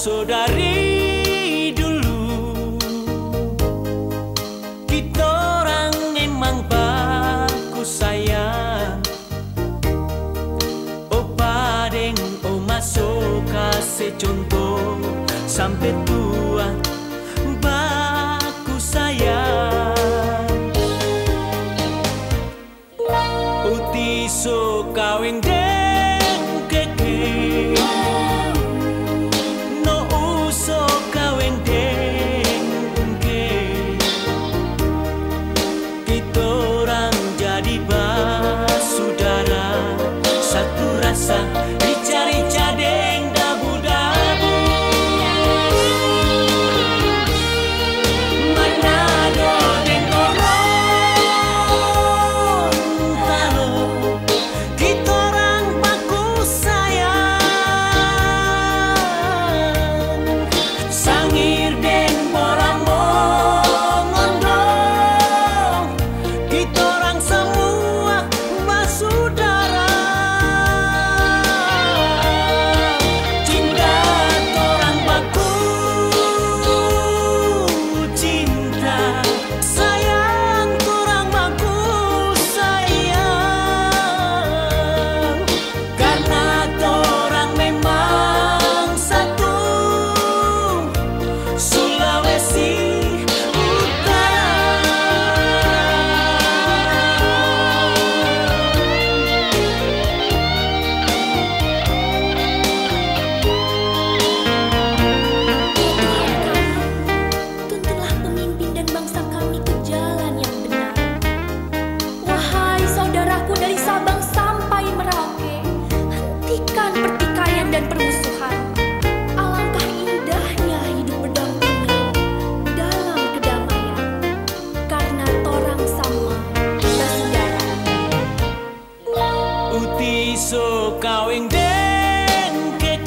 Saudari dulu. Kita orang emang baku sayang. Opa deng oma so kasih contoh. Sampai tua baku sayang. Uti so kawin going đến kết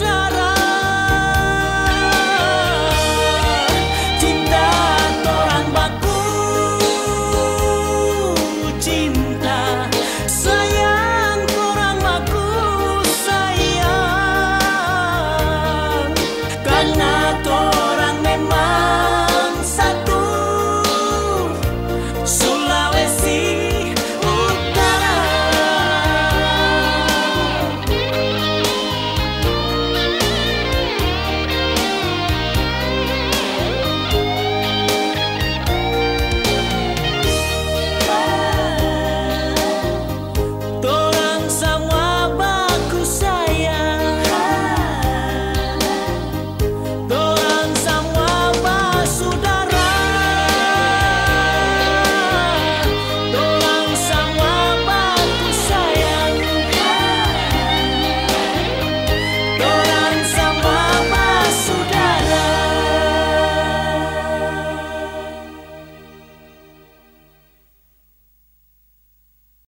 clara.